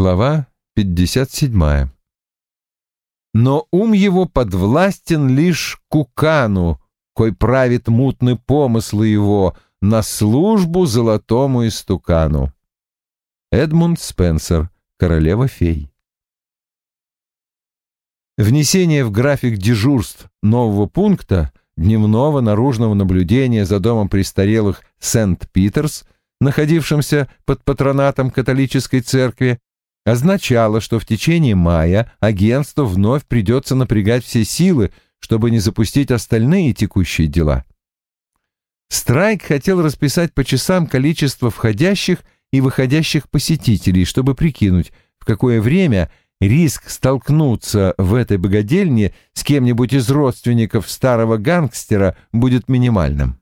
Глава 57. Но ум его подвластен лишь кукану, кой правит мутны помыслы его на службу золотому истукану. Эдмунд Спенсер, Королева фей. Внесение в график дежурств нового пункта дневного наружного наблюдения за домом престарелых Сент-Питерс, находившимся под патронатом католической церкви, означало, что в течение мая агентству вновь придется напрягать все силы, чтобы не запустить остальные текущие дела. Страйк хотел расписать по часам количество входящих и выходящих посетителей, чтобы прикинуть, в какое время риск столкнуться в этой богадельне с кем-нибудь из родственников старого гангстера будет минимальным.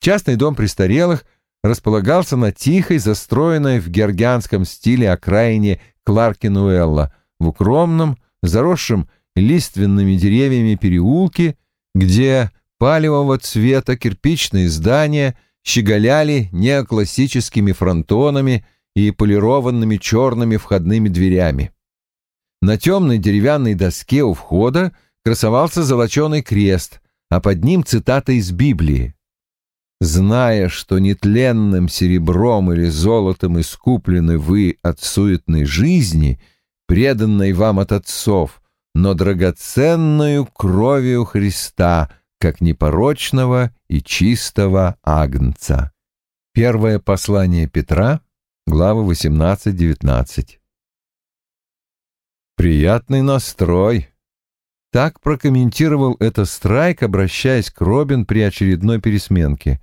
Частный дом престарелых располагался на тихой, застроенной в георгианском стиле окраине Кларкинуэлла, в укромном, заросшем лиственными деревьями переулке, где палевого цвета кирпичные здания щеголяли неоклассическими фронтонами и полированными черными входными дверями. На темной деревянной доске у входа красовался золоченый крест, а под ним цитата из Библии. «Зная, что нетленным серебром или золотом искуплены вы от суетной жизни, преданной вам от отцов, но драгоценную кровью Христа, как непорочного и чистого агнца». Первое послание Петра, главы 18-19. «Приятный настрой», так прокомментировал это Страйк, обращаясь к Робин при очередной пересменке.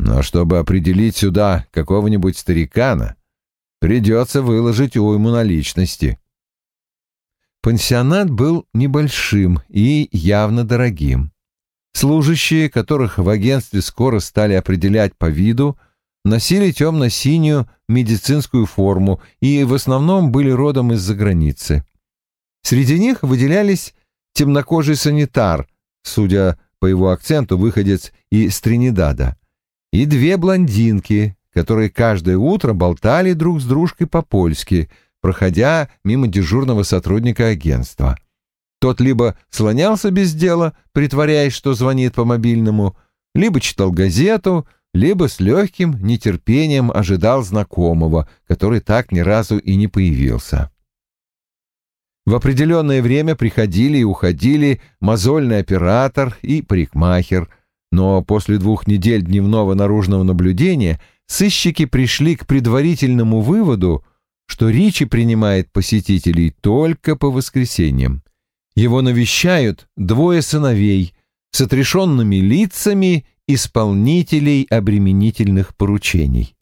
Но чтобы определить сюда какого-нибудь старикана, придется выложить уйму наличности. Пансионат был небольшим и явно дорогим. Служащие, которых в агентстве скоро стали определять по виду, носили темно-синюю медицинскую форму и в основном были родом из-за границы. Среди них выделялись темнокожий санитар, судя по его акценту, выходец из Тринидада, и две блондинки, которые каждое утро болтали друг с дружкой по-польски, проходя мимо дежурного сотрудника агентства. Тот либо слонялся без дела, притворяясь, что звонит по мобильному, либо читал газету, либо с легким нетерпением ожидал знакомого, который так ни разу и не появился. В определенное время приходили и уходили мозольный оператор и парикмахер, но после двух недель дневного наружного наблюдения сыщики пришли к предварительному выводу, что Ричи принимает посетителей только по воскресеньям. Его навещают двое сыновей с отрешенными лицами исполнителей обременительных поручений.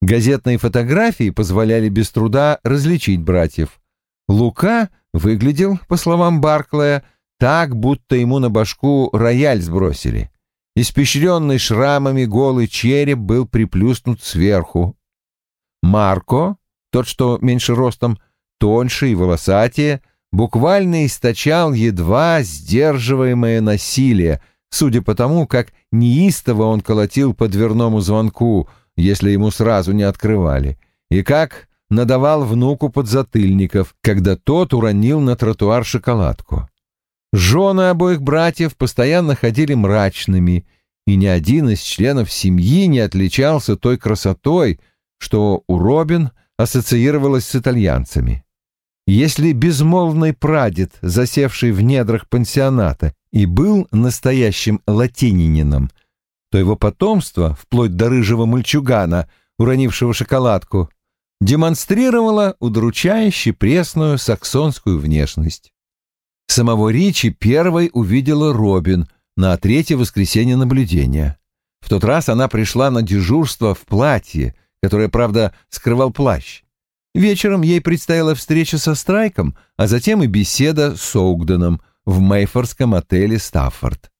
Газетные фотографии позволяли без труда различить братьев. Лука выглядел, по словам Барклая, так, будто ему на башку рояль сбросили. Испещренный шрамами голый череп был приплюснут сверху. Марко, тот, что меньше ростом, тоньше и волосатее, буквально источал едва сдерживаемое насилие, судя по тому, как неистово он колотил по дверному звонку, если ему сразу не открывали, и как надавал внуку подзатыльников, когда тот уронил на тротуар шоколадку. Жены обоих братьев постоянно ходили мрачными, и ни один из членов семьи не отличался той красотой, что у Робин ассоциировалась с итальянцами. Если безмолвный прадед, засевший в недрах пансионата, и был настоящим латининином, то его потомство, вплоть до рыжего мальчугана, уронившего шоколадку, демонстрировало удручающе пресную саксонскую внешность. Самого Ричи первой увидела Робин на третье воскресенье наблюдения. В тот раз она пришла на дежурство в платье, которое, правда, скрывал плащ. Вечером ей предстояла встреча со Страйком, а затем и беседа с Оугденом в мейфорском отеле «Стаффорд».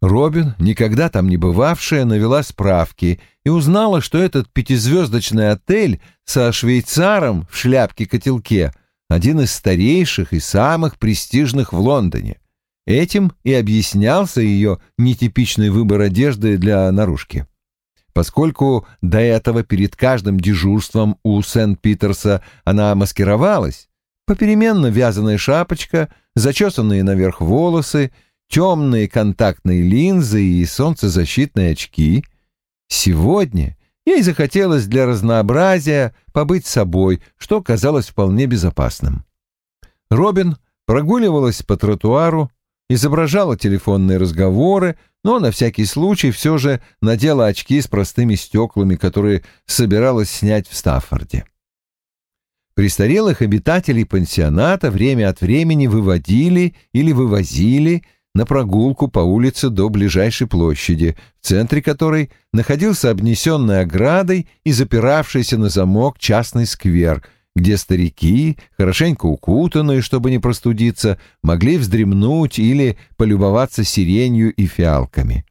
Робин, никогда там не бывавшая, навела справки и узнала, что этот пятизвездочный отель со швейцаром в шляпке-котелке один из старейших и самых престижных в Лондоне. Этим и объяснялся ее нетипичный выбор одежды для наружки. Поскольку до этого перед каждым дежурством у Сент-Питерса она маскировалась, попеременно вязаная шапочка, зачесанные наверх волосы, темные контактные линзы и солнцезащитные очки, сегодня ей захотелось для разнообразия побыть собой, что казалось вполне безопасным. Робин прогуливалась по тротуару, изображала телефонные разговоры, но на всякий случай все же надела очки с простыми стеклами, которые собиралась снять в Стаффорде. Престарелых обитателей пансионата время от времени выводили или вывозили на прогулку по улице до ближайшей площади, в центре которой находился обнесенный оградой и запиравшийся на замок частный сквер — где старики, хорошенько укутанные, чтобы не простудиться, могли вздремнуть или полюбоваться сиренью и фиалками.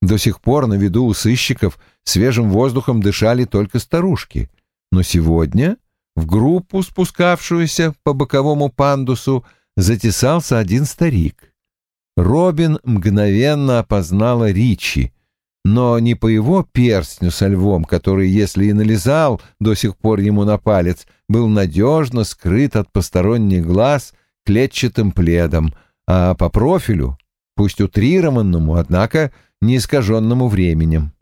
До сих пор на виду у сыщиков свежим воздухом дышали только старушки, но сегодня в группу, спускавшуюся по боковому пандусу, затесался один старик. Робин мгновенно опознала Ричи — но не по его перстню со львом, который, если и налезал до сих пор ему на палец, был надежно скрыт от посторонних глаз клетчатым пледом, а по профилю, пусть утрированному, однако не искаженному временем.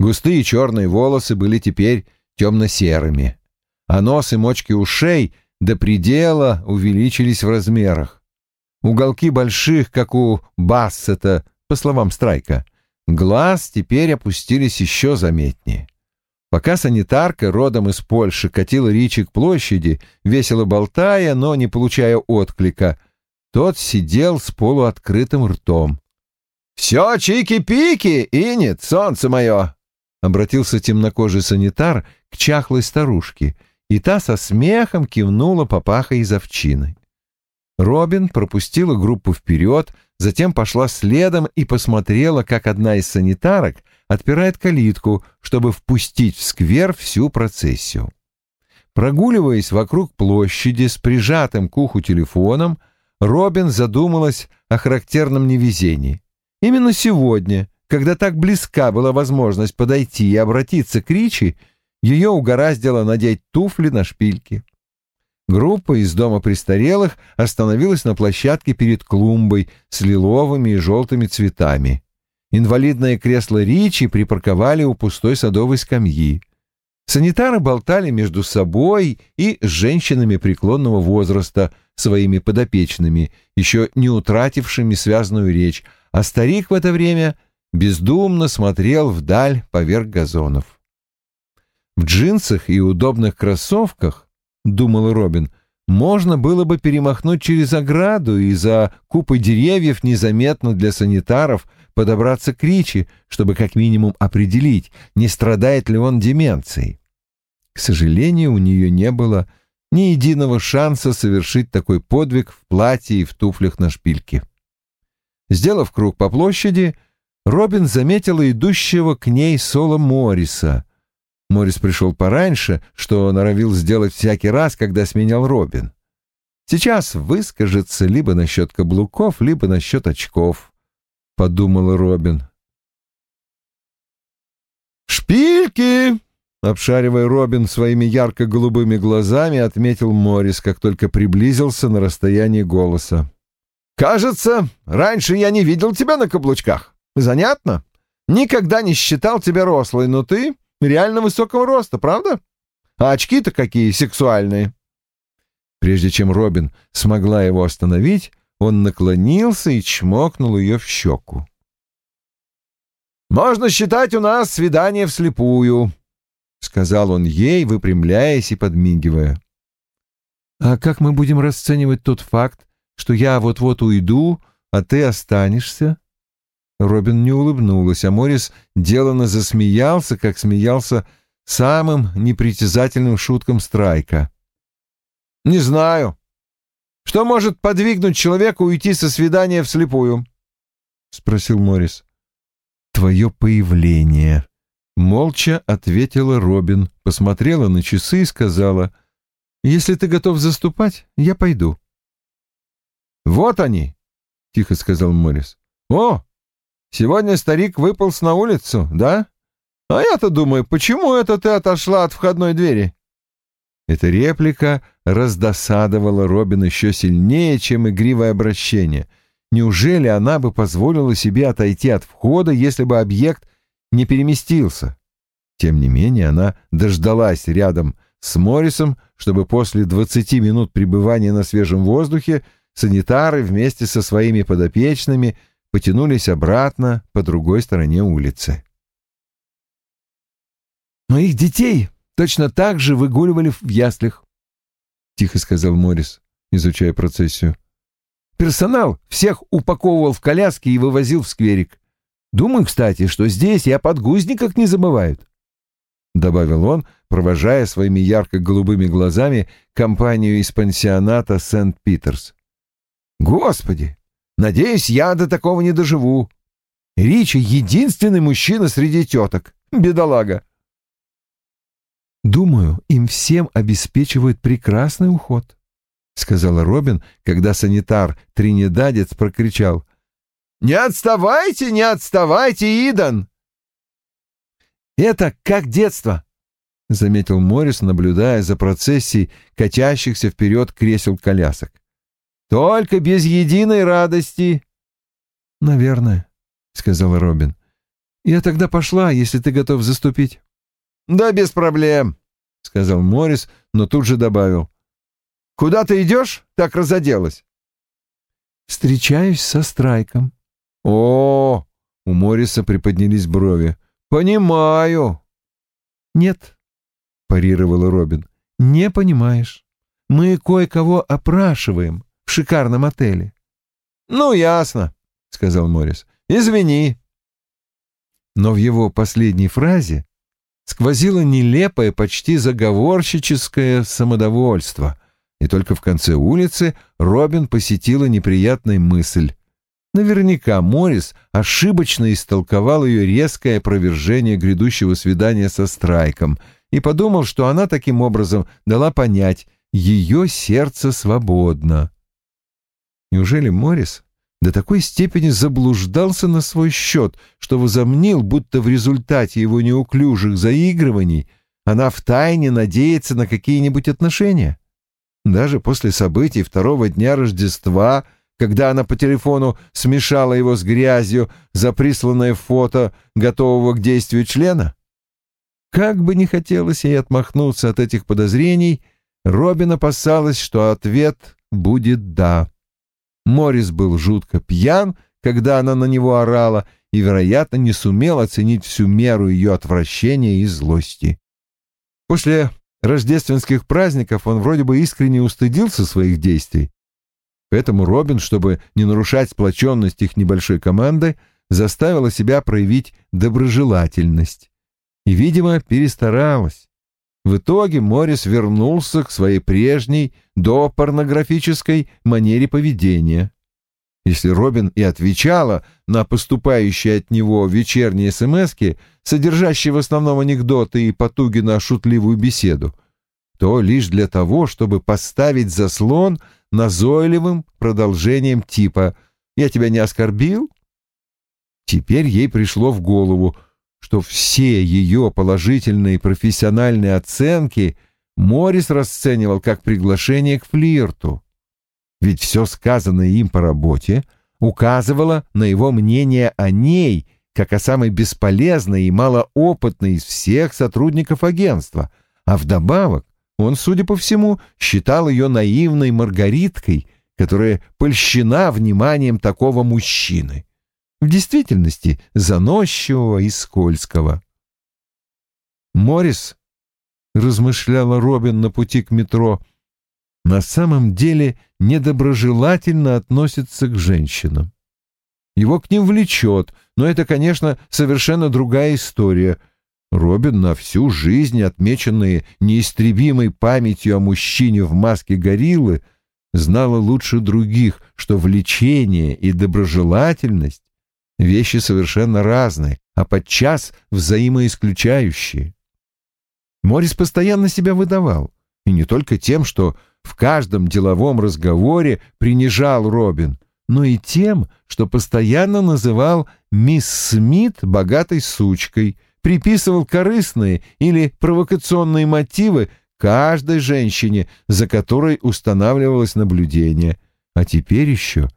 Густые черные волосы были теперь темно-серыми, а нос и мочки ушей до предела увеличились в размерах. Уголки больших, как у Бассета, по словам Страйка — Глаз теперь опустились еще заметнее. Пока санитарка родом из Польши катила Ричи к площади, весело болтая, но не получая отклика, тот сидел с полуоткрытым ртом. «Все чики-пики, инет, солнце мое!» — обратился темнокожий санитар к чахлой старушке, и та со смехом кивнула папахой из овчины. Робин пропустила группу вперед, затем пошла следом и посмотрела, как одна из санитарок отпирает калитку, чтобы впустить в сквер всю процессию. Прогуливаясь вокруг площади с прижатым к уху телефоном, Робин задумалась о характерном невезении. Именно сегодня, когда так близка была возможность подойти и обратиться к Ричи, ее угораздило надеть туфли на шпильки. Группа из дома престарелых остановилась на площадке перед клумбой с лиловыми и желтыми цветами. Инвалидное кресло Ричи припарковали у пустой садовой скамьи. Санитары болтали между собой и с женщинами преклонного возраста, своими подопечными, еще не утратившими связанную речь, а старик в это время бездумно смотрел вдаль поверх газонов. В джинсах и удобных кроссовках думал Робин, можно было бы перемахнуть через ограду и за купой деревьев незаметно для санитаров подобраться к Ричи, чтобы как минимум определить, не страдает ли он деменцией. К сожалению, у нее не было ни единого шанса совершить такой подвиг в платье и в туфлях на шпильке. Сделав круг по площади, Робин заметила идущего к ней Соло Морриса — Морис пришел пораньше, что норовил сделать всякий раз, когда сменял Робин. Сейчас выскажется либо насчет каблуков, либо насчет очков, — подумала Робин. «Шпильки!» — обшаривая Робин своими ярко-голубыми глазами, отметил Морис, как только приблизился на расстоянии голоса. «Кажется, раньше я не видел тебя на каблучках. Занятно? Никогда не считал тебя рослой, но ты реально высокого роста, правда? А очки-то какие сексуальные. Прежде чем Робин смогла его остановить, он наклонился и чмокнул ее в щеку. «Можно считать у нас свидание вслепую», — сказал он ей, выпрямляясь и подмигивая. «А как мы будем расценивать тот факт, что я вот-вот уйду, а ты останешься?» Робин не улыбнулась, а Морис деланно засмеялся, как смеялся самым непритязательным шуткам Страйка. «Не знаю. Что может подвигнуть человека уйти со свидания вслепую?» — спросил Морис. «Твое появление», — молча ответила Робин, посмотрела на часы и сказала, «Если ты готов заступать, я пойду». «Вот они», — тихо сказал Морис. «О, Сегодня старик выполз на улицу, да? А я-то думаю, почему это ты отошла от входной двери? Эта реплика раздосадовала Робин еще сильнее, чем игривое обращение. Неужели она бы позволила себе отойти от входа, если бы объект не переместился? Тем не менее, она дождалась рядом с Моррисом, чтобы после двадцати минут пребывания на свежем воздухе санитары вместе со своими подопечными потянулись обратно по другой стороне улицы. «Моих детей точно так же выгуливали в яслях», — тихо сказал Моррис, изучая процессию. «Персонал всех упаковывал в коляски и вывозил в скверик. Думаю, кстати, что здесь и о подгузниках не забывают», — добавил он, провожая своими ярко-голубыми глазами компанию из пансионата Сент-Питерс. «Господи! Надеюсь, я до такого не доживу. Ричи — единственный мужчина среди теток. Бедолага!» «Думаю, им всем обеспечивают прекрасный уход», — сказала Робин, когда санитар Тринидадец прокричал. «Не отставайте, не отставайте, Идан!» «Это как детство», — заметил Моррис, наблюдая за процессией катящихся вперед кресел-колясок. «Только без единой радости». «Наверное», — сказала Робин. «Я тогда пошла, если ты готов заступить». «Да без проблем», — сказал Моррис, но тут же добавил. «Куда ты идешь? Так разоделась». «Встречаюсь со Страйком». «О!» — у Морриса приподнялись брови. «Понимаю». «Нет», — парировала Робин, — «не понимаешь. Мы кое-кого опрашиваем в шикарном отеле». «Ну, ясно», — сказал Моррис. «Извини». Но в его последней фразе сквозило нелепое, почти заговорщическое самодовольство, и только в конце улицы Робин посетила неприятная мысль. Наверняка Моррис ошибочно истолковал ее резкое опровержение грядущего свидания со Страйком и подумал, что она таким образом дала понять, ее сердце свободно. Неужели Моррис до такой степени заблуждался на свой счет, что возомнил, будто в результате его неуклюжих заигрываний она втайне надеется на какие-нибудь отношения. Даже после событий второго дня Рождества, когда она по телефону смешала его с грязью за присланное фото готового к действию члена? Как бы не хотелось ей отмахнуться от этих подозрений, Робин опасалась, что ответ будет «да». Морис был жутко пьян, когда она на него орала, и, вероятно, не сумел оценить всю меру ее отвращения и злости. После рождественских праздников он вроде бы искренне устыдился своих действий. Поэтому Робин, чтобы не нарушать сплоченность их небольшой команды, заставила себя проявить доброжелательность. И, видимо, перестаралась. В итоге Морис вернулся к своей прежней, допорнографической манере поведения. Если Робин и отвечала на поступающие от него вечерние смски, содержащие в основном анекдоты и потуги на шутливую беседу, то лишь для того, чтобы поставить заслон назойливым продолжением типа «Я тебя не оскорбил?» Теперь ей пришло в голову, что все ее положительные профессиональные оценки Морис расценивал как приглашение к флирту. Ведь все сказанное им по работе указывало на его мнение о ней, как о самой бесполезной и малоопытной из всех сотрудников агентства, а вдобавок он, судя по всему, считал ее наивной Маргариткой, которая польщена вниманием такого мужчины в действительности заносчивого и скользкого. Морис, размышляла Робин на пути к метро, на самом деле недоброжелательно относится к женщинам. Его к ним влечет, но это, конечно, совершенно другая история. Робин на всю жизнь, отмеченные неистребимой памятью о мужчине в маске гориллы, знала лучше других, что влечение и доброжелательность Вещи совершенно разные, а подчас взаимоисключающие. Морис постоянно себя выдавал, и не только тем, что в каждом деловом разговоре принижал Робин, но и тем, что постоянно называл мисс Смит богатой сучкой, приписывал корыстные или провокационные мотивы каждой женщине, за которой устанавливалось наблюдение, а теперь еще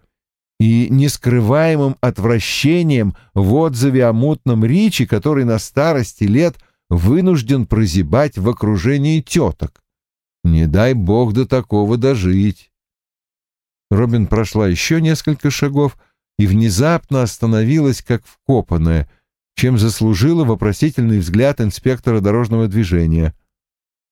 и нескрываемым отвращением в отзыве о мутном Ричи, который на старости лет вынужден прозябать в окружении теток. Не дай бог до такого дожить. Робин прошла еще несколько шагов и внезапно остановилась, как вкопанная, чем заслужила вопросительный взгляд инспектора дорожного движения.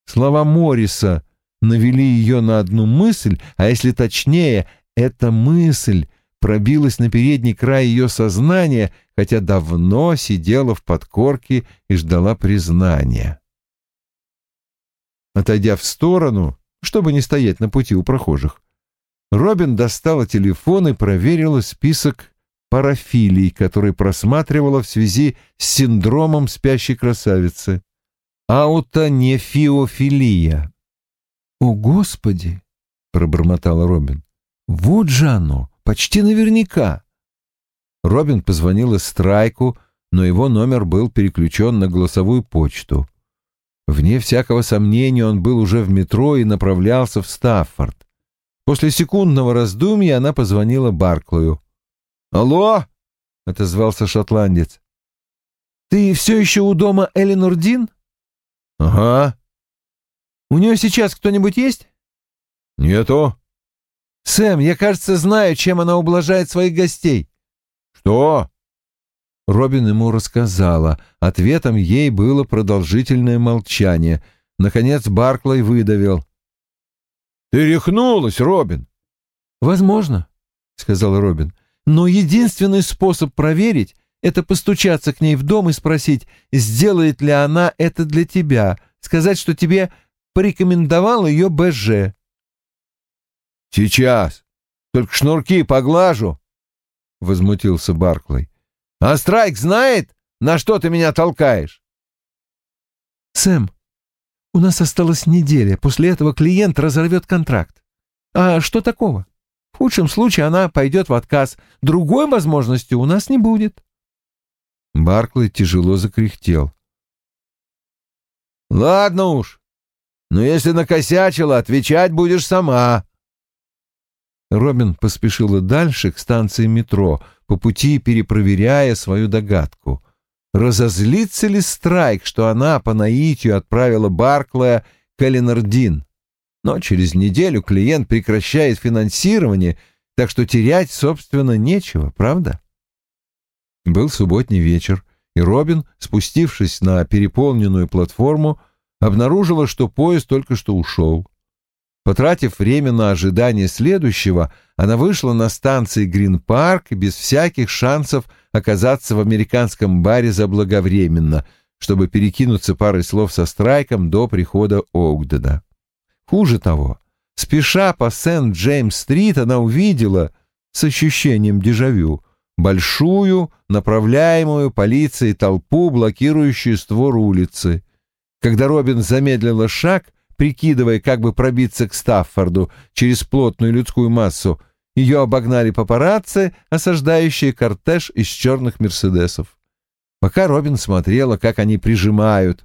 Слова Морриса навели ее на одну мысль, а если точнее, эта мысль пробилась на передний край ее сознания, хотя давно сидела в подкорке и ждала признания. Отойдя в сторону, чтобы не стоять на пути у прохожих, Робин достала телефон и проверила список парафилий, который просматривала в связи с синдромом спящей красавицы. Аутонефиофилия. «О, Господи!» — пробормотала Робин. «Вот же оно! Почти наверняка!» Робин позвонила Страйку, но его номер был переключен на голосовую почту. Вне всякого сомнения он был уже в метро и направлялся в Стаффорд. После секундного раздумья она позвонила Барклою. «Алло!» — отозвался шотландец. «Ты все еще у дома Эленор Дин?» «Ага». «У нее сейчас кто-нибудь есть?» «Нету». «Сэм, я, кажется, знаю, чем она ублажает своих гостей». «Что?» Робин ему рассказала. Ответом ей было продолжительное молчание. Наконец Барклай выдавил. «Ты рехнулась, Робин!» «Возможно», — сказал Робин. «Но единственный способ проверить — это постучаться к ней в дом и спросить, сделает ли она это для тебя, сказать, что тебе порекомендовал ее БЖ». «Сейчас. Только шнурки поглажу», — возмутился Барклай. «А Страйк знает, на что ты меня толкаешь?» «Сэм, у нас осталась неделя. После этого клиент разорвет контракт. А что такого? В худшем случае она пойдет в отказ. Другой возможности у нас не будет. Барклey тяжело закряхтел. «Ладно уж. Но если накосячила, отвечать будешь сама». Робин поспешила дальше к станции метро, по пути перепроверяя свою догадку. Разозлится ли Страйк, что она по наитию отправила Барклая к Эленардин? Но через неделю клиент прекращает финансирование, так что терять, собственно, нечего, правда? Был субботний вечер, и Робин, спустившись на переполненную платформу, обнаружила, что поезд только что ушел. Потратив время на ожидание следующего, она вышла на станции Грин-парк без всяких шансов оказаться в американском баре заблаговременно, чтобы перекинуться парой слов со Страйком до прихода Оугдена. Хуже того, спеша по Сент-Джеймс-стрит, она увидела, с ощущением дежавю, большую, направляемую полицией толпу, блокирующую створ улицы. Когда Робин замедлила шаг, прикидывая, как бы пробиться к Стаффорду через плотную людскую массу, ее обогнали папарацци, осаждающие кортеж из черных «Мерседесов». Пока Робин смотрела, как они прижимают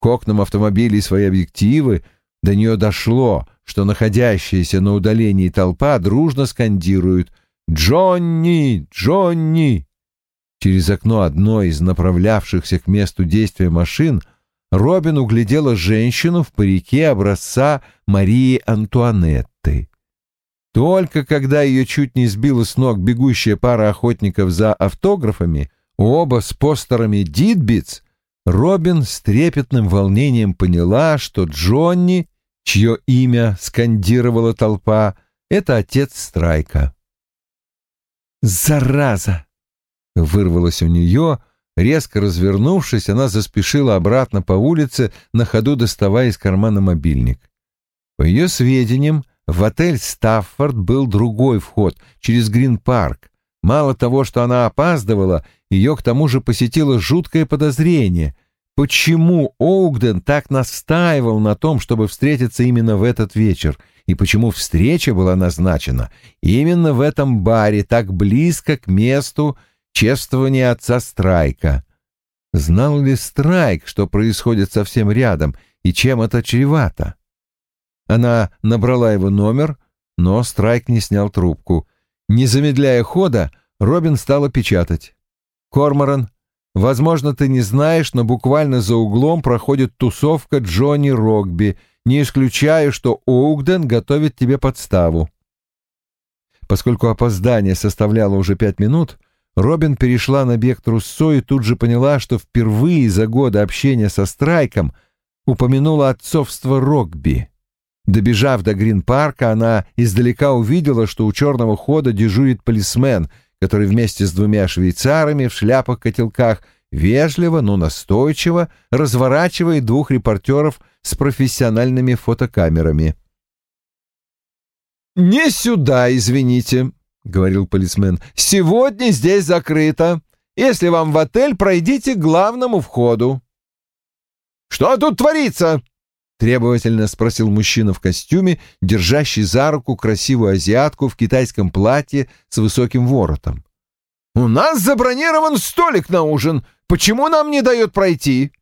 к окнам автомобилей свои объективы, до нее дошло, что находящаяся на удалении толпа дружно скандирует «Джонни! Джонни!». Через окно одной из направлявшихся к месту действия машин – Робин углядела женщину в парике образца Марии Антуанетты. Только когда ее чуть не сбила с ног бегущая пара охотников за автографами, оба с постерами «Дитбитс», Робин с трепетным волнением поняла, что Джонни, чье имя скандировала толпа, это отец Страйка. «Зараза!» — вырвалось у нее — Резко развернувшись, она заспешила обратно по улице, на ходу доставая из кармана мобильник. По ее сведениям, в отель «Стаффорд» был другой вход, через Грин-парк. Мало того, что она опаздывала, ее к тому же посетило жуткое подозрение. Почему Оугден так настаивал на том, чтобы встретиться именно в этот вечер, и почему встреча была назначена именно в этом баре, так близко к месту, чествование отца Страйка. Знал ли Страйк, что происходит совсем рядом, и чем это чревато? Она набрала его номер, но Страйк не снял трубку. Не замедляя хода, Робин стала печатать. «Корморан, возможно, ты не знаешь, но буквально за углом проходит тусовка Джонни Рогби. Не исключаю, что Оугден готовит тебе подставу». Поскольку опоздание составляло уже пять минут, Робин перешла на бег Труссо и тут же поняла, что впервые за годы общения со Страйком упомянула отцовство Рогби. Добежав до Грин-парка, она издалека увидела, что у черного хода дежурит полисмен, который вместе с двумя швейцарами в шляпах-котелках вежливо, но настойчиво разворачивает двух репортеров с профессиональными фотокамерами. «Не сюда, извините», — говорил полисмен. «Сегодня здесь закрыто. Если вам в отель, пройдите к главному входу». «Что тут творится?» — требовательно спросил мужчина в костюме, держащий за руку красивую азиатку в китайском платье с высоким воротом. «У нас забронирован столик на ужин. Почему нам не дают пройти?»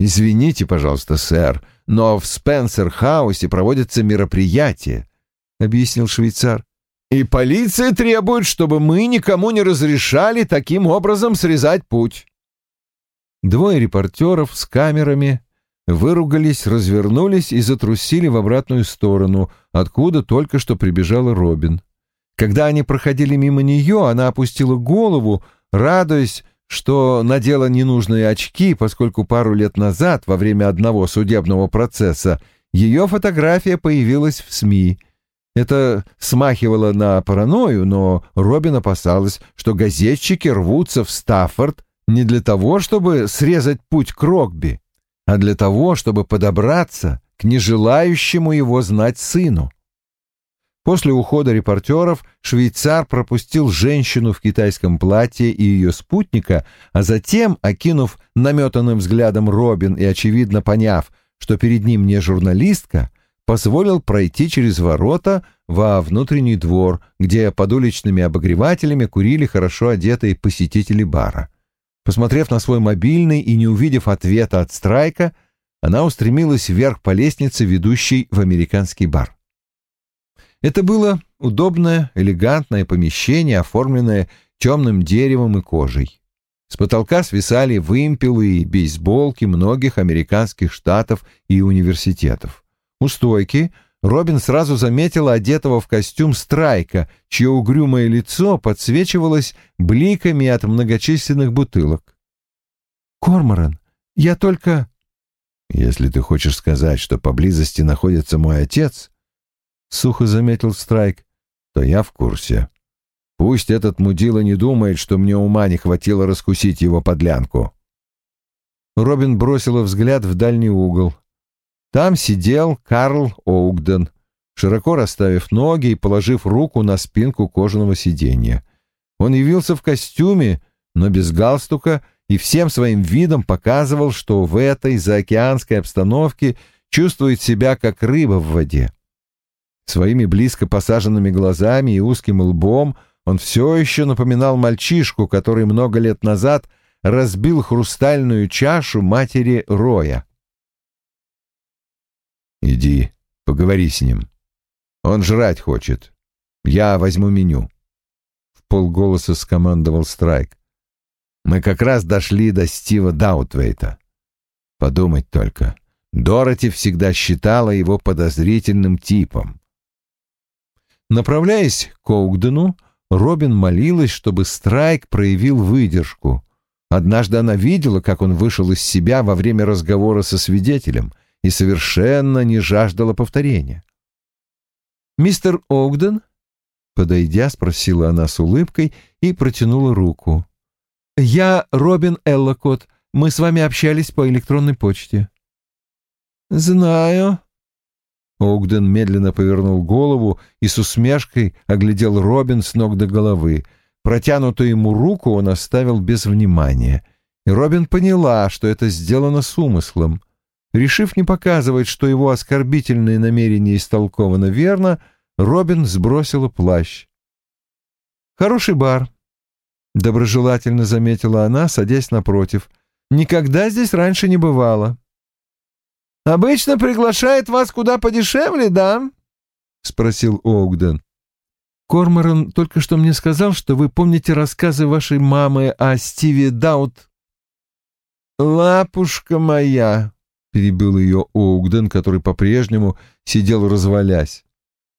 «Извините, пожалуйста, сэр, но в Спенсер-хаусе проводятся мероприятия», — объяснил швейцар. «И полиция требует, чтобы мы никому не разрешали таким образом срезать путь». Двое репортеров с камерами выругались, развернулись и затрусили в обратную сторону, откуда только что прибежала Робин. Когда они проходили мимо нее, она опустила голову, радуясь, что надела ненужные очки, поскольку пару лет назад, во время одного судебного процесса, ее фотография появилась в СМИ. Это смахивало на паранойю, но Робин опасалась, что газетчики рвутся в Стаффорд не для того, чтобы срезать путь к Рогби, а для того, чтобы подобраться к нежелающему его знать сыну. После ухода репортеров швейцар пропустил женщину в китайском платье и ее спутника, а затем, окинув наметанным взглядом Робин и очевидно поняв, что перед ним не журналистка, позволил пройти через ворота во внутренний двор, где под уличными обогревателями курили хорошо одетые посетители бара. Посмотрев на свой мобильный и не увидев ответа от Страйка, она устремилась вверх по лестнице, ведущей в американский бар. Это было удобное, элегантное помещение, оформленное темным деревом и кожей. С потолка свисали вымпелы и бейсболки многих американских штатов и университетов. У стойки Робин сразу заметила одетого в костюм Страйка, чье угрюмое лицо подсвечивалось бликами от многочисленных бутылок. «Корморан, я только...» «Если ты хочешь сказать, что поблизости находится мой отец», — сухо заметил Страйк, — то я в курсе. Пусть этот мудила не думает, что мне ума не хватило раскусить его подлянку. Робин бросила взгляд в дальний угол. Там сидел Карл Оугден, широко расставив ноги и положив руку на спинку кожаного сиденья. Он явился в костюме, но без галстука, и всем своим видом показывал, что в этой заокеанской обстановке чувствует себя как рыба в воде. Своими близко посаженными глазами и узким лбом он все еще напоминал мальчишку, который много лет назад разбил хрустальную чашу матери Роя. Иди, поговори с ним. Он жрать хочет. Я возьму меню. В полголоса скомандовал Страйк. Мы как раз дошли до Стива Даутвейта. Подумать только. Дороти всегда считала его подозрительным типом. Направляясь к Оугдену, Робин молилась, чтобы Страйк проявил выдержку. Однажды она видела, как он вышел из себя во время разговора со свидетелем — и совершенно не жаждала повторения. «Мистер Огден?» Подойдя, спросила она с улыбкой и протянула руку. «Я Робин Эллокот. Мы с вами общались по электронной почте». «Знаю». Огден медленно повернул голову и с усмешкой оглядел Робин с ног до головы. Протянутую ему руку он оставил без внимания. И Робин поняла, что это сделано с умыслом. Решив не показывать, что его оскорбительные намерения истолковано верно, Робин сбросила плащ. «Хороший бар. — доброжелательно заметила она, садясь напротив. «Никогда здесь раньше не бывало». «Обычно приглашает вас куда подешевле, да?» — спросил Оугден. «Корморан только что мне сказал, что вы помните рассказы вашей мамы о Стиве Даут». «Лапушка моя», — перебил ее Оугден, который по-прежнему сидел развалясь.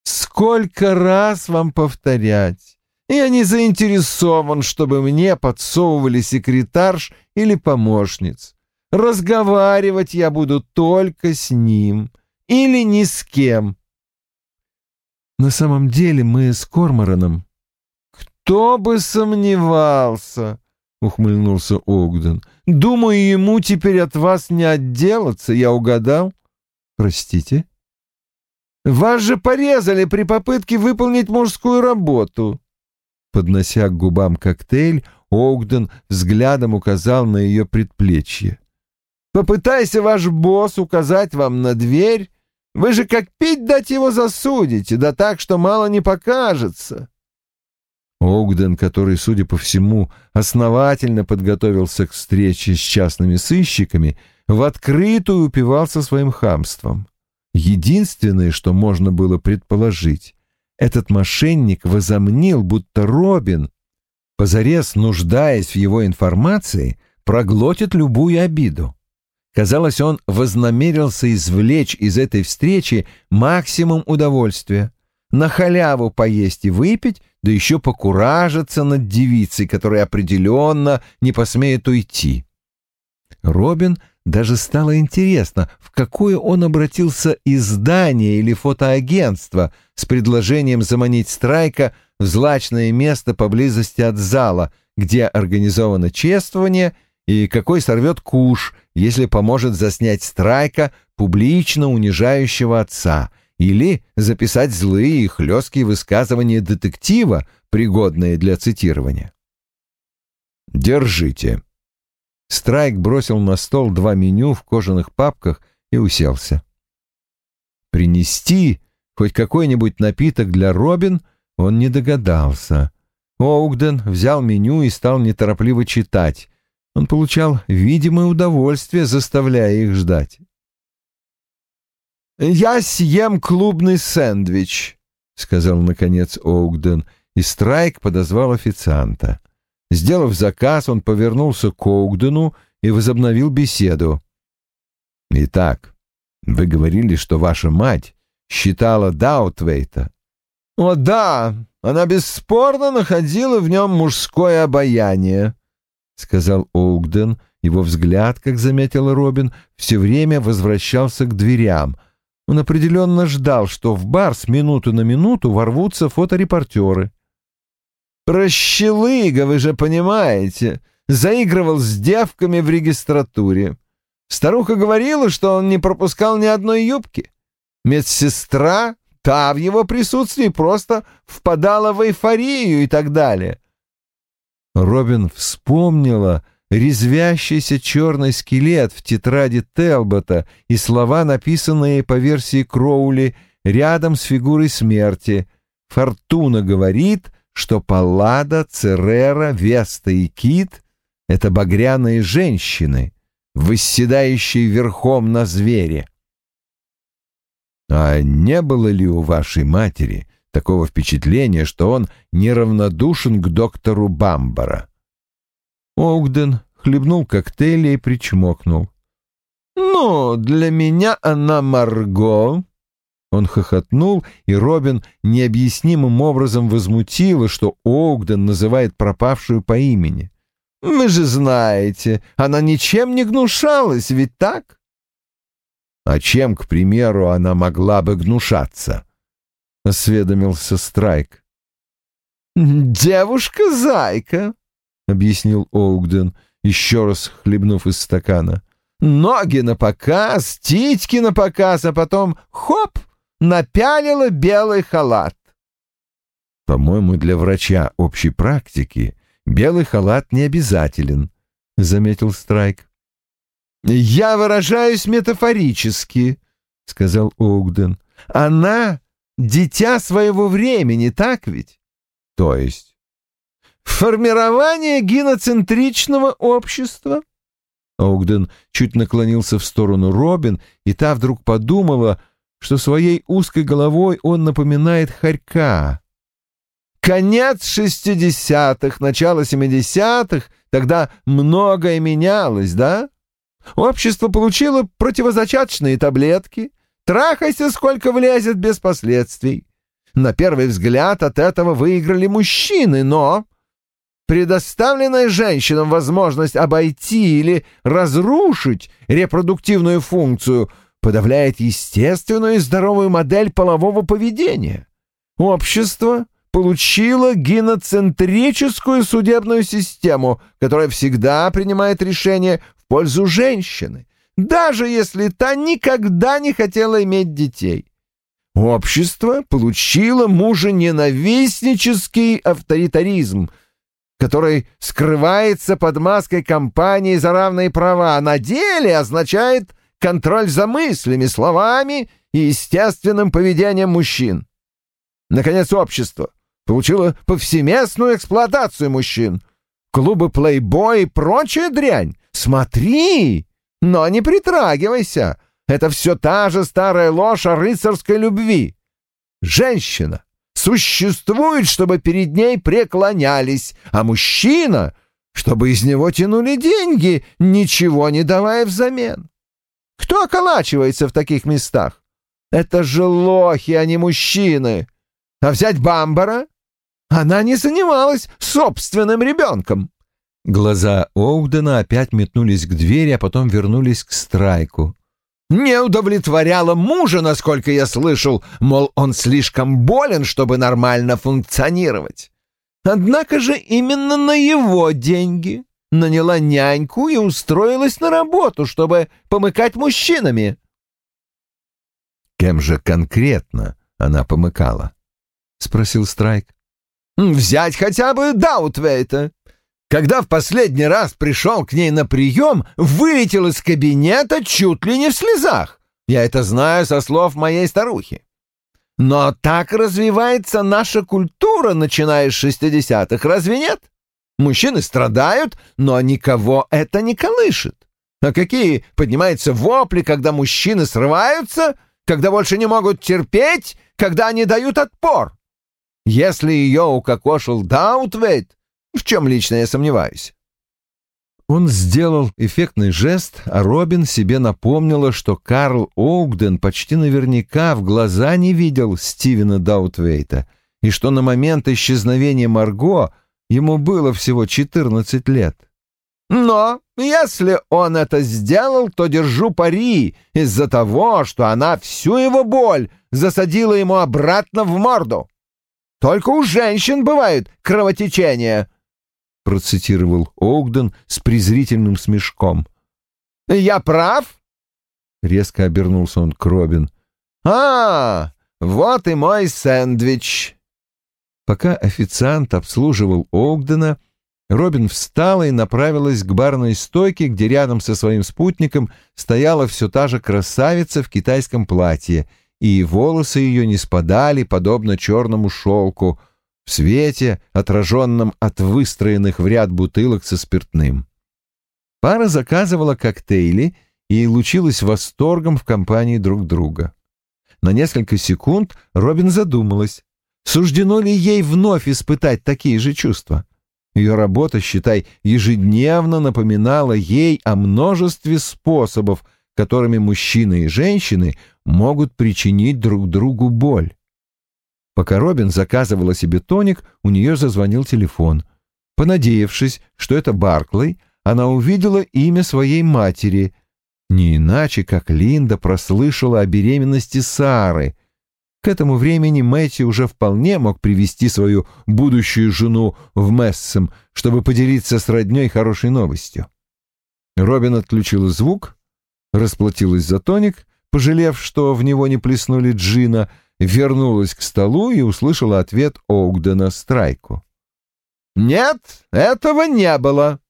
«Сколько раз вам повторять? Я не заинтересован, чтобы мне подсовывали секретарш или помощниц. Разговаривать я буду только с ним или ни с кем. На самом деле мы с Кормораном. Кто бы сомневался, ухмыльнулся Огден. Думаю, ему теперь от вас не отделаться, я угадал. Простите? Вас же порезали при попытке выполнить мужскую работу. Поднося к губам коктейль, Огден взглядом указал на ее предплечье. «Попытайся ваш босс указать вам на дверь. Вы же как пить дать его засудите, да так, что мало не покажется». Огден, который, судя по всему, основательно подготовился к встрече с частными сыщиками, в открытую упивался своим хамством. Единственное, что можно было предположить, этот мошенник возомнил, будто Робин, позарез нуждаясь в его информации, проглотит любую обиду. Казалось, он вознамерился извлечь из этой встречи максимум удовольствия, на халяву поесть и выпить, да еще покуражиться над девицей, которая определенно не посмеет уйти. Робин даже стало интересно, в какое он обратился издание или фотоагентство с предложением заманить Страйка в злачное место поблизости от зала, где организовано чествование, и какой сорвет куш, если поможет заснять Страйка, публично унижающего отца, или записать злые и хлесткие высказывания детектива, пригодные для цитирования. «Держите», Страйк бросил на стол два меню в кожаных папках и уселся. Принести хоть какой-нибудь напиток для Робин он не догадался. Оугден взял меню и стал неторопливо читать. Он получал видимое удовольствие, заставляя их ждать. «Я съем клубный сэндвич», — сказал, наконец, Оугден, и Страйк подозвал официанта. Сделав заказ, он повернулся к Коугдену и возобновил беседу. «Итак, вы говорили, что ваша мать считала Даутвейта?» «О, да, она бесспорно находила в нем мужское обаяние», — сказал Оугден. Его взгляд, как заметила Робин, все время возвращался к дверям. Он определенно ждал, что в бар с минуты на минуту ворвутся фоторепортеры. Прощелыга, вы же понимаете, заигрывал с девками в регистратуре. Старуха говорила, что он не пропускал ни одной юбки. Медсестра, та в его присутствии просто впадала в эйфорию и так далее. Робин вспомнила резвящийся черный скелет в тетради Телбота и слова, написанные по версии Кроули рядом с фигурой смерти. «Фортуна говорит, что Паллада, Церера, Веста и Кит — это багряные женщины, восседающие верхом на звере. А не было ли у вашей матери такого впечатления, что он неравнодушен к доктору Бамбара? Огден хлебнул коктейли и причмокнул. «Ну, для меня она Марго, он хохотнул, и Робин необъяснимым образом возмутила, что Огден называет пропавшую по имени. «Вы же знаете, она ничем не гнушалась, ведь так?» «А чем, к примеру, она могла бы гнушаться?» — осведомился Страйк. «Девушка-зайка», — объяснил Огден, еще раз хлебнув из стакана. «Ноги на показ, титьки на показ, а потом — хоп! напялила белый халат. По-моему, для врача общей практики белый халат не обязателен, заметил Страйк. Я выражаюсь метафорически, сказал Огден. Она дитя своего времени, так ведь? То есть Формирование геноцентричного общества? Огден чуть наклонился в сторону Робин, и та вдруг подумала, что своей узкой головой он напоминает хорька. Конец шестидесятых, начало семидесятых, тогда многое менялось, да? Общество получило противозачаточные таблетки. Трахайся, сколько влезет, без последствий. На первый взгляд от этого выиграли мужчины, но предоставленная женщинам возможность обойти или разрушить репродуктивную функцию подавляет естественную и здоровую модель полового поведения. Общество получило геноцентрическую судебную систему, которая всегда принимает решения в пользу женщины, даже если та никогда не хотела иметь детей. Общество получило мужененавистнический авторитаризм, который скрывается под маской кампании за равные права, а на деле означает контроль за мыслями, словами и естественным поведением мужчин. Наконец, общество получило повсеместную эксплуатацию мужчин. Клубы плейбой и прочая дрянь. Смотри, но не притрагивайся. Это все та же старая ложь о рыцарской любви. Женщина существует, чтобы перед ней преклонялись, а мужчина, чтобы из него тянули деньги, ничего не давая взамен. Кто околачивается в таких местах? Это же лохи, а не мужчины. А взять Бамбара? Она не занималась собственным ребенком. Глаза Оудена опять метнулись к двери, а потом вернулись к Страйку не удовлетворяла мужа, насколько я слышал, мол, он слишком болен, чтобы нормально функционировать. Однако же именно на его деньги наняла няньку и устроилась на работу, чтобы помыкать мужчинами. «Кем же конкретно она помыкала?» — спросил Страйк. «Взять хотя бы Даутвейта. Когда в последний раз пришел к ней на прием, вылетел из кабинета чуть ли не в слезах. Я это знаю со слов моей старухи. Но так развивается наша культура, начиная с шестидесятых, разве нет? Мужчины страдают, но никого это не колышет. А какие поднимаются вопли, когда мужчины срываются, когда больше не могут терпеть, когда они дают отпор? Если ее укокошил Даутвейт, в чем лично я сомневаюсь. Он сделал эффектный жест, а Робин себе напомнила, что Карл Оугден почти наверняка в глаза не видел Стивена Даутвейта, и что на момент исчезновения Марго ему было всего 14 лет. «Но если он это сделал, то держу пари из-за того, что она всю его боль засадила ему обратно в морду. Только у женщин бывает кровотечение» процитировал Огден с презрительным смешком. «Я прав?» Резко обернулся он к Робин. «А, вот и мой сэндвич!» Пока официант обслуживал Огдена, Робин встала и направилась к барной стойке, где рядом со своим спутником стояла все та же красавица в китайском платье, и волосы ее не спадали, подобно черному шелку — в свете, отраженном от выстроенных в ряд бутылок со спиртным. Пара заказывала коктейли и лучилась восторгом в компании друг друга. На несколько секунд Робин задумалась, суждено ли ей вновь испытать такие же чувства. Ее работа, считай, ежедневно напоминала ей о множестве способов, которыми мужчины и женщины могут причинить друг другу боль. Пока Робин заказывала себе тоник, у нее зазвонил телефон. Понадеявшись, что это Барклey, она увидела имя своей матери. Не иначе, как Линда прослышала о беременности Сары. К этому времени Мэтти уже вполне мог привести свою будущую жену в Мессом, чтобы поделиться с родней хорошей новостью. Робин отключила звук, расплатилась за тоник, пожалев, что в него не плеснули джина — вернулась к столу и услышала ответ Огдена Страйку. «Нет, этого не было».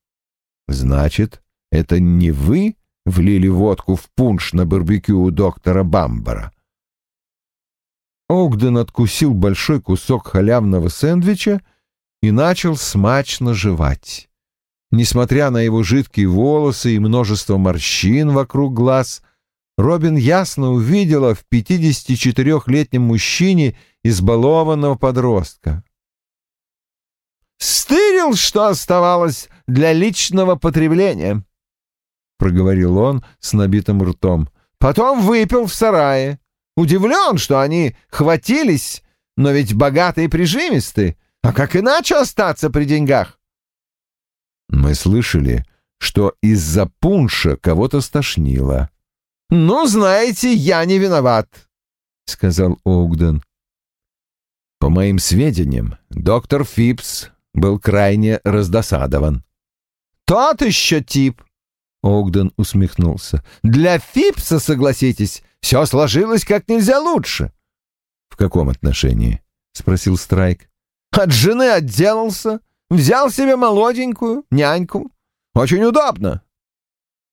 «Значит, это не вы влили водку в пунш на барбекю у доктора Бамбара?» Огден откусил большой кусок халявного сэндвича и начал смачно жевать. Несмотря на его жидкие волосы и множество морщин вокруг глаз, Робин ясно увидела в 54-летнем мужчине избалованного подростка. «Стырил, что оставалось для личного потребления», — проговорил он с набитым ртом. «Потом выпил в сарае. Удивлен, что они хватились, но ведь богатые и прижимисты. А как иначе остаться при деньгах?» Мы слышали, что из-за пунша кого-то стошнило. «Ну, знаете, я не виноват», — сказал Оугден. По моим сведениям, доктор Фипс был крайне раздосадован. «Тот еще тип!» — Огден усмехнулся. «Для Фипса, согласитесь, все сложилось как нельзя лучше». «В каком отношении?» — спросил Страйк. «От жены отделался, взял себе молоденькую няньку. Очень удобно».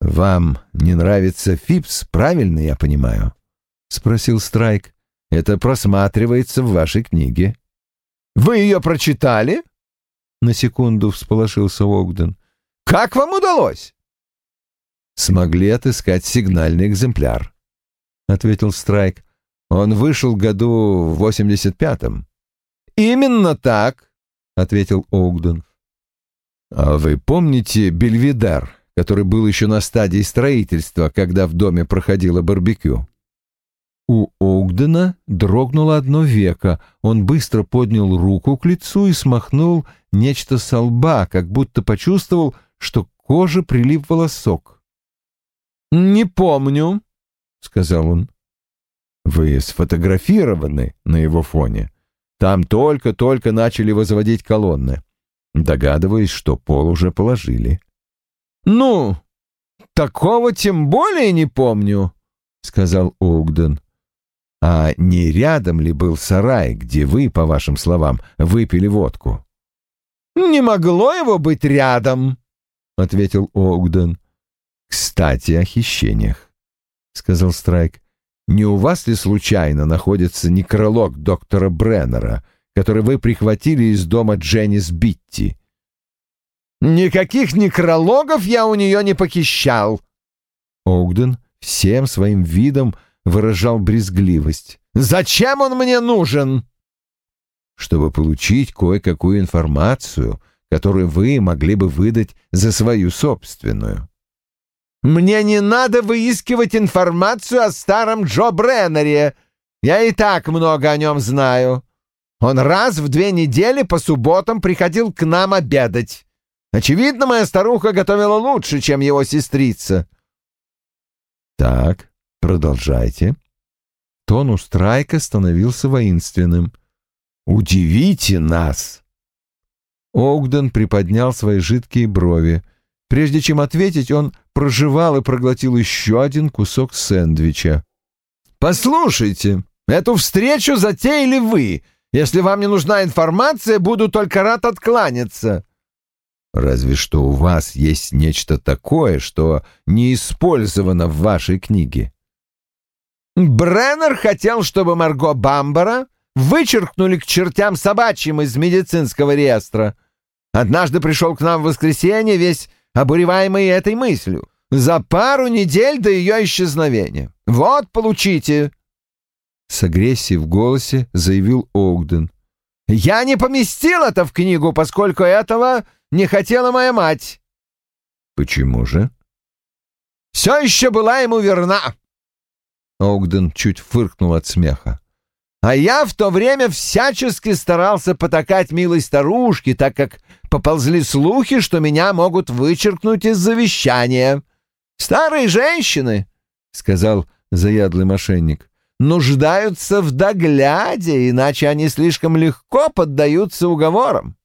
«Вам не нравится Фипс, правильно я понимаю?» — спросил Страйк. «Это просматривается в вашей книге». «Вы ее прочитали?» На секунду всполошился Огден. «Как вам удалось?» «Смогли отыскать сигнальный экземпляр», — ответил Страйк. «Он вышел году в восемьдесят пятом». «Именно так», — ответил Огден. «А вы помните Бельведер, который был еще на стадии строительства, когда в доме проходило барбекю?» У Огдена дрогнуло одно веко. Он быстро поднял руку к лицу и смахнул нечто со лба, как будто почувствовал, что к коже прилип волосок. «Не помню», — сказал он. «Вы сфотографированы на его фоне. Там только-только начали возводить колонны. Догадываюсь, что пол уже положили». «Ну, такого тем более не помню», — сказал Огден. А не рядом ли был сарай, где вы, по вашим словам, выпили водку? Не могло его быть рядом, ответил Огден. Кстати, о хищениях, сказал Страйк. Не у вас ли случайно находится некролог доктора Бреннера, который вы прихватили из дома Дженнис Битти? Никаких некрологов я у нее не похищал. Огден всем своим видом выражал брезгливость. «Зачем он мне нужен?» «Чтобы получить кое-какую информацию, которую вы могли бы выдать за свою собственную». «Мне не надо выискивать информацию о старом Джо Бреннере. Я и так много о нем знаю. Он раз в две недели по субботам приходил к нам обедать. Очевидно, моя старуха готовила лучше, чем его сестрица». «Так, Продолжайте. Тон у Страйка становился воинственным. «Удивите нас!» Огден приподнял свои жидкие брови. Прежде чем ответить, он прожевал и проглотил еще один кусок сэндвича. «Послушайте, эту встречу затеяли вы. Если вам не нужна информация, буду только рад откланяться». «Разве что у вас есть нечто такое, что не использовано в вашей книге». Бреннер хотел, чтобы Марго Бамбара вычеркнули к чертям собачьим из медицинского реестра. Однажды пришел к нам в воскресенье, весь обуреваемый этой мыслью. За пару недель до ее исчезновения. Вот, получите!» С агрессией в голосе заявил Огден. «Я не поместил это в книгу, поскольку этого не хотела моя мать». «Почему же?» «Все еще была ему верна. Огден чуть фыркнул от смеха. А я в то время всячески старался потакать милой старушке, так как поползли слухи, что меня могут вычеркнуть из завещания. Старые женщины, — сказал заядлый мошенник, — нуждаются в догляде, иначе они слишком легко поддаются уговорам.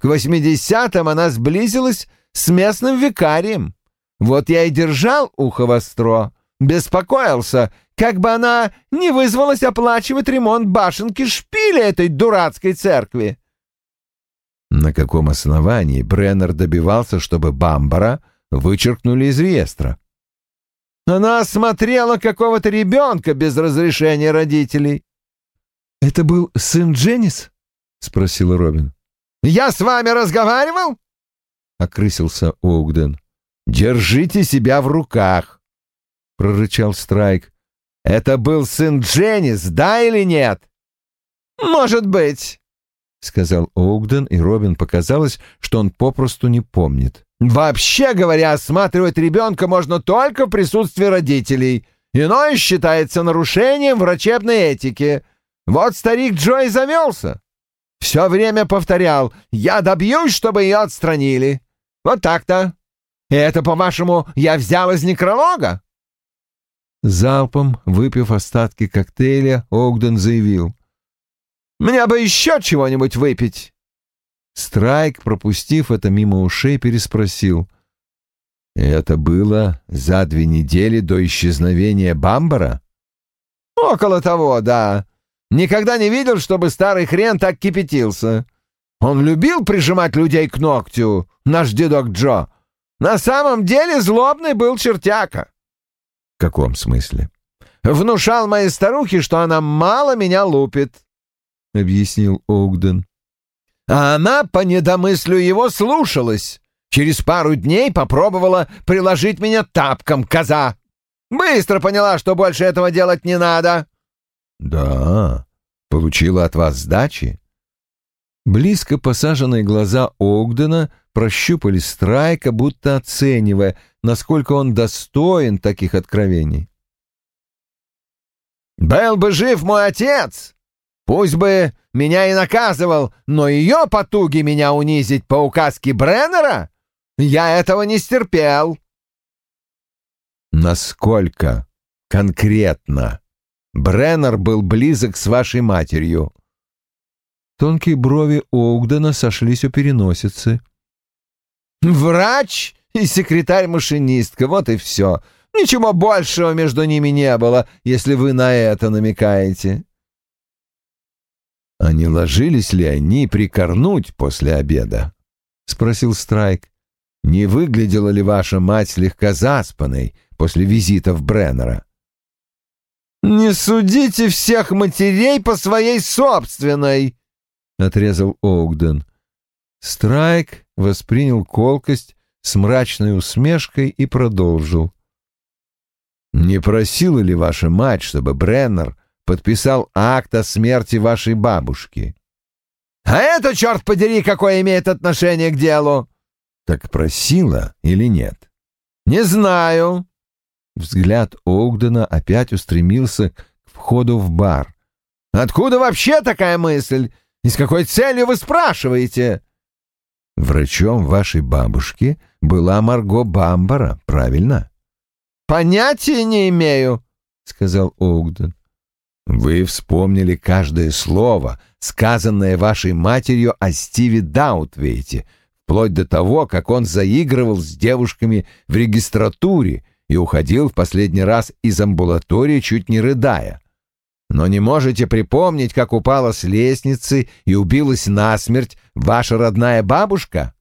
К восьмидесятым она сблизилась с местным викарием. Вот я и держал ухо востро, Беспокоился, как бы она не вызвалась оплачивать ремонт башенки шпиля этой дурацкой церкви. На каком основании Бреннер добивался, чтобы Бамбара вычеркнули из реестра? Она осмотрела какого-то ребенка без разрешения родителей. «Это был сын Дженнис?» — спросил Робин. Я с вами разговаривал?» — окрысился Огден. «Держите себя в руках!» — прорычал Страйк. «Это был сын Дженнис, да или нет?» «Может быть», — сказал Огден, и Робин показалось, что он попросту не помнит. «Вообще говоря, осматривать ребенка можно только в присутствии родителей. Иное считается нарушением врачебной этики. Вот старик Джой завелся. Все время повторял «Я добьюсь, чтобы ее отстранили». Вот так-то. И это, по-вашему, я взял из некролога?» Залпом, выпив остатки коктейля, Огден заявил. «Мне бы еще чего-нибудь выпить». Страйк, пропустив это мимо ушей, переспросил. «Это было за две недели до исчезновения Бамбара?» «Около того, да. Никогда не видел, чтобы старый хрен так кипятился. Он любил прижимать людей к ногтю, наш дедок Джо. На самом деле злобный был чертяка. В каком смысле? Внушал моей старухе, что она мало меня лупит, — объяснил Огден. А она по недомыслию его слушалась. Через пару дней попробовала приложить меня тапком, коза. Быстро поняла, что больше этого делать не надо. Да, получила от вас сдачи? Близко посаженные глаза Огдена прощупали Страйка, будто оценивая, насколько он достоин таких откровений. «Был бы жив мой отец! Пусть бы меня и наказывал, но ее потуги меня унизить по указке Бреннера? Я этого не стерпел!» «Насколько конкретно?» Бреннер был близок с вашей матерью». Тонкие брови Оугдена сошлись у переносицы. «Врач и секретарь-машинистка, вот и все. Ничего большего между ними не было, если вы на это намекаете». «А не ложились ли они прикорнуть после обеда?» — спросил Страйк. «Не выглядела ли ваша мать слегка заспанной после в Бреннера?» «Не судите всех матерей по своей собственной!» — отрезал Оугден. Страйк воспринял колкость с мрачной усмешкой и продолжил. «Не просила ли ваша мать, чтобы Бреннер подписал акт о смерти вашей бабушки?» «А это, черт подери, какое имеет отношение к делу!» «Так просила или нет?» «Не знаю. Взгляд Огдена опять устремился к входу в бар. «Откуда вообще такая мысль? И с какой целью вы спрашиваете?» «Врачом вашей бабушки была Марго Бамбара, правильно?» «Понятия не имею», — сказал Огден. «Вы вспомнили каждое слово, сказанное вашей матерью о Стиве Даутвейте, вплоть до того, как он заигрывал с девушками в регистратуре и уходил в последний раз из амбулатории, чуть не рыдая. Но не можете припомнить, как упала с лестницы и убилась насмерть ваша родная бабушка?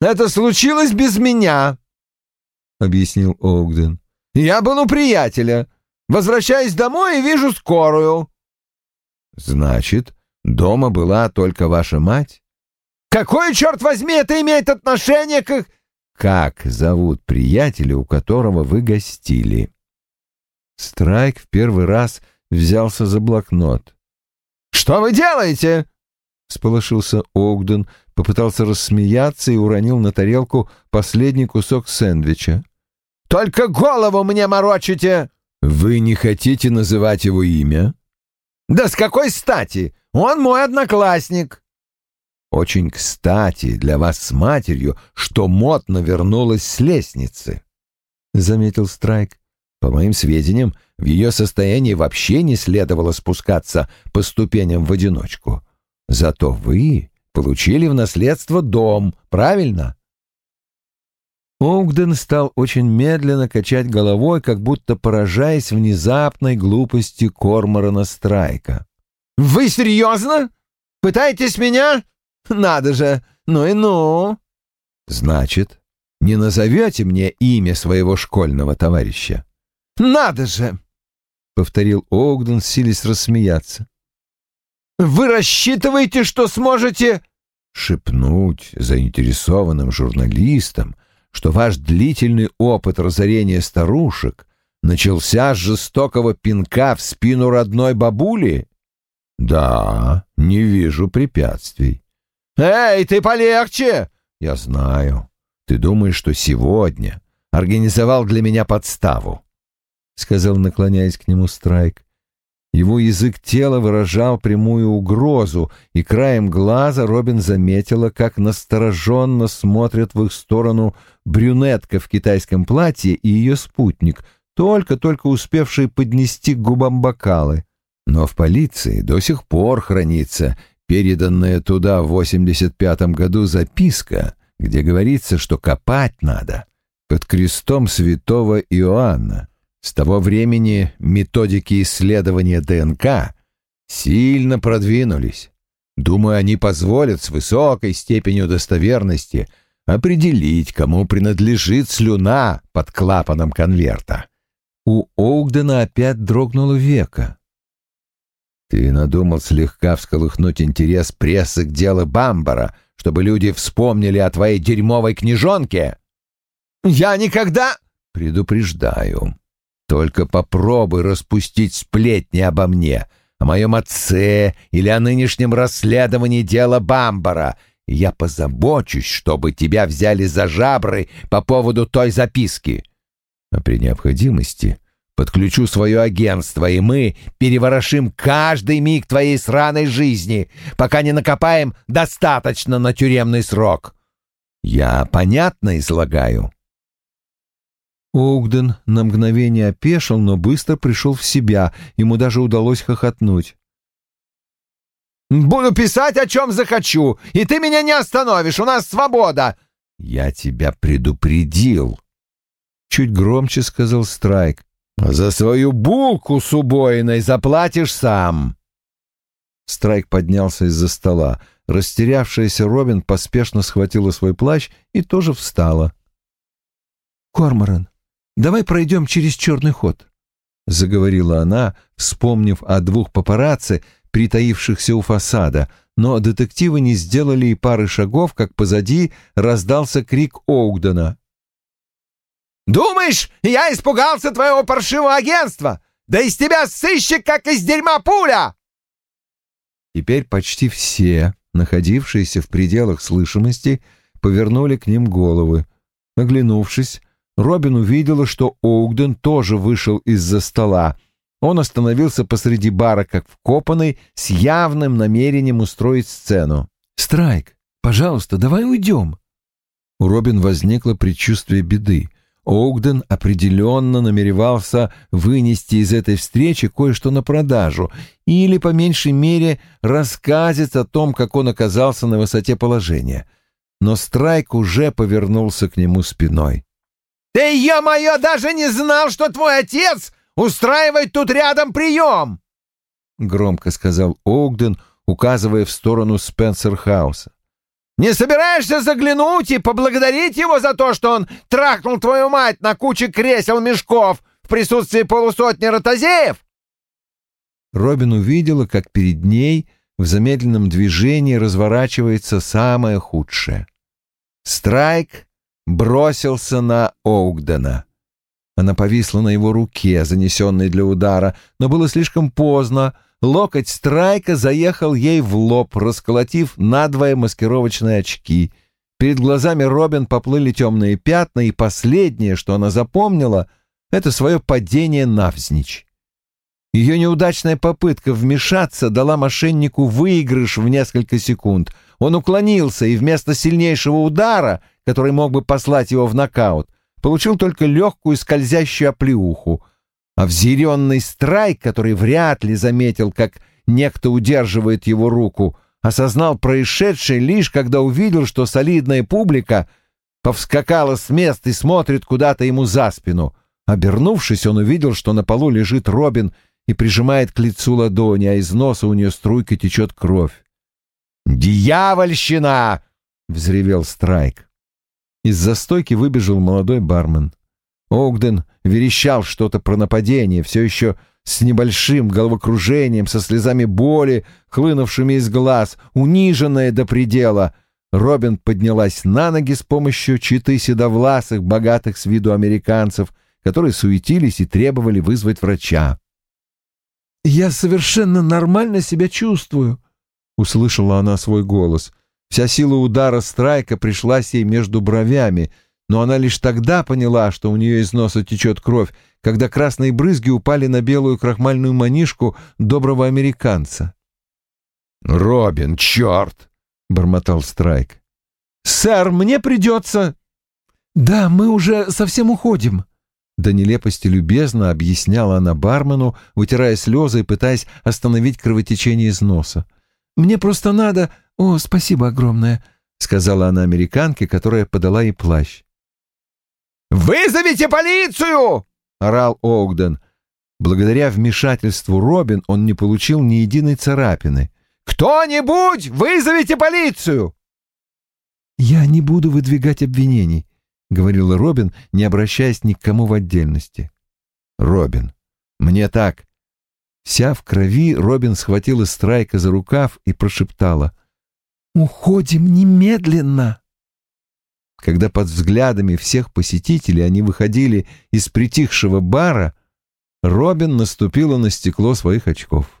«Это случилось без меня», — объяснил Огден. «Я был у приятеля. Возвращаюсь домой и вижу скорую». «Значит, дома была только ваша мать?» «Какое, черт возьми, это имеет отношение к...» как зовут приятеля, у которого вы гостили?» Страйк в первый раз взялся за блокнот. «Что вы делаете?» — всполошился Огден, попытался рассмеяться и уронил на тарелку последний кусок сэндвича. «Только голову мне морочите!» «Вы не хотите называть его имя?» «Да с какой стати? Он мой одноклассник!» Очень кстати для вас с матерью, что модно вернулась с лестницы, — заметил Страйк. По моим сведениям, в ее состоянии вообще не следовало спускаться по ступеням в одиночку. Зато вы получили в наследство дом, правильно? Оугден стал очень медленно качать головой, как будто поражаясь внезапной глупости Корморана Страйка. «Вы серьезно? Пытаетесь меня надо же! Ну и ну!» «Значит, не назовете мне имя своего школьного товарища?» «Надо же!» — повторил Огден, силясь рассмеяться. Вы рассчитываете, что сможете...» Шепнуть заинтересованным журналистам, что ваш длительный опыт разорения старушек начался с жестокого пинка в спину родной бабули? Да, не вижу препятствий. «Эй, ты полегче!» «Я знаю. Ты думаешь, что сегодня организовал для меня подставу?» — сказал, наклоняясь к нему Страйк. Его язык тела выражал прямую угрозу, и краем глаза Робин заметила, как настороженно смотрят в их сторону брюнетка в китайском платье и ее спутник, только-только успевшие поднести к губам бокалы. Но в полиции до сих пор хранится переданная туда в 85-м году записка, где говорится, что копать надо под крестом святого Иоанна. С того времени методики исследования ДНК сильно продвинулись. Думаю, они позволят с высокой степенью достоверности определить, кому принадлежит слюна под клапаном конверта. У Оугдена опять дрогнуло века. Ты надумал слегка всколыхнуть интерес прессы к делу Бамбара, чтобы люди вспомнили о твоей дерьмовой книжонке? Я никогда... Предупреждаю. Только попробуй распустить сплетни обо мне, о моем отце или о нынешнем расследовании дела Бамбара, я позабочусь, чтобы тебя взяли за жабры по поводу той записки. А при необходимости подключу свое агентство, и мы переворошим каждый миг твоей сраной жизни, пока не накопаем достаточно на тюремный срок. Я понятно излагаю?» Оугден на мгновение опешил, но быстро пришел в себя. Ему даже удалось хохотнуть. «Буду писать, о чем захочу, и ты меня не остановишь, у нас свобода!» «Я тебя предупредил!» Чуть громче сказал Страйк. «За свою булку с убоиной заплатишь сам!» Страйк поднялся из-за стола. Растерявшаяся Робин поспешно схватила свой плащ и тоже встала. «Корморан, Давай пройдем через черный ход», — заговорила она, вспомнив о двух папарацци, притаившихся у фасада, но детективы не сделали и пары шагов, как позади раздался крик Оугдена. «Думаешь, я испугался твоего паршивого агентства? Да из тебя сыщик, как из дерьма пуля!» Теперь почти все, находившиеся в пределах слышимости, повернули к ним головы. Оглянувшись, Робин увидела, что Оугден тоже вышел из-за стола. Он остановился посреди бара, как вкопанный, с явным намерением устроить сцену. «Страйк, пожалуйста, давай уйдем». У Робин возникло предчувствие беды. Оугден определенно намеревался вынести из этой встречи кое-что на продажу или, по меньшей мере, рассказать о том, как он оказался на высоте положения. Но Страйк уже повернулся к нему спиной. Ты, ё-моё, даже не знал, что твой отец устраивает тут рядом прием!» Громко сказал Огден, указывая в сторону Спенсер-хауса. «Не собираешься заглянуть и поблагодарить его за то, что он трахнул твою мать на куче кресел-мешков в присутствии полусотни ротозеев?» Робин увидела, как перед ней в замедленном движении разворачивается самое худшее. Страйк бросился на Оугдена. Она повисла на его руке, занесенной для удара, но было слишком поздно. Локоть Страйка заехал ей в лоб, расколотив надвое маскировочные очки. Перед глазами Робин поплыли темные пятна, и последнее, что она запомнила, — это свое падение навзничь. Ее неудачная попытка вмешаться дала мошеннику выигрыш в несколько секунд. Он уклонился, и вместо сильнейшего удара который мог бы послать его в нокаут, получил только легкую скользящую оплеуху, а взъяренный страйк, который вряд ли заметил, как некто удерживает его руку, осознал происшедшее лишь когда увидел, что солидная публика повскакала с места и смотрит куда-то ему за спину. Обернувшись, он увидел, что на полу лежит Робин и прижимает к лицу ладони, а из носа у нее струйкой течет кровь. «Дьявольщина!» — взревел Страйк. Из застойки выбежал молодой бармен. Огден верещал что-то про нападение, все еще с небольшим головокружением, со слезами боли, хлынувшими из глаз, униженная до предела. Робин поднялась на ноги с помощью читы седовласых, богатых с виду американцев, которые суетились и требовали вызвать врача. «Я совершенно нормально себя чувствую», — услышала она свой голос. Вся сила удара страйка пришлась ей между бровями, но она лишь тогда поняла, что у нее из носа течет кровь, когда красные брызги упали на белую крахмальную манишку доброго американца. «Робин, черт!» — бормотал Страйк. «Сэр, мне придется...» «Да, мы уже совсем уходим», до нелепости любезно объясняла она бармену, вытирая слезы и пытаясь остановить кровотечение из носа. «Мне просто надо... О, спасибо огромное», — сказала она американке, которая подала ей плащ. «Вызовите полицию!» — орал Огден. Благодаря вмешательству Робин он не получил ни единой царапины. «Кто-нибудь вызовите полицию!» «Я не буду выдвигать обвинений», — говорила Робин, не обращаясь ни к кому в отдельности. «Робин, мне так...» Вся в крови Робин схватила Страйка за рукав и прошептала. «Уходим немедленно!» Когда под взглядами всех посетителей они выходили из притихшего бара, Робин наступила на стекло своих очков.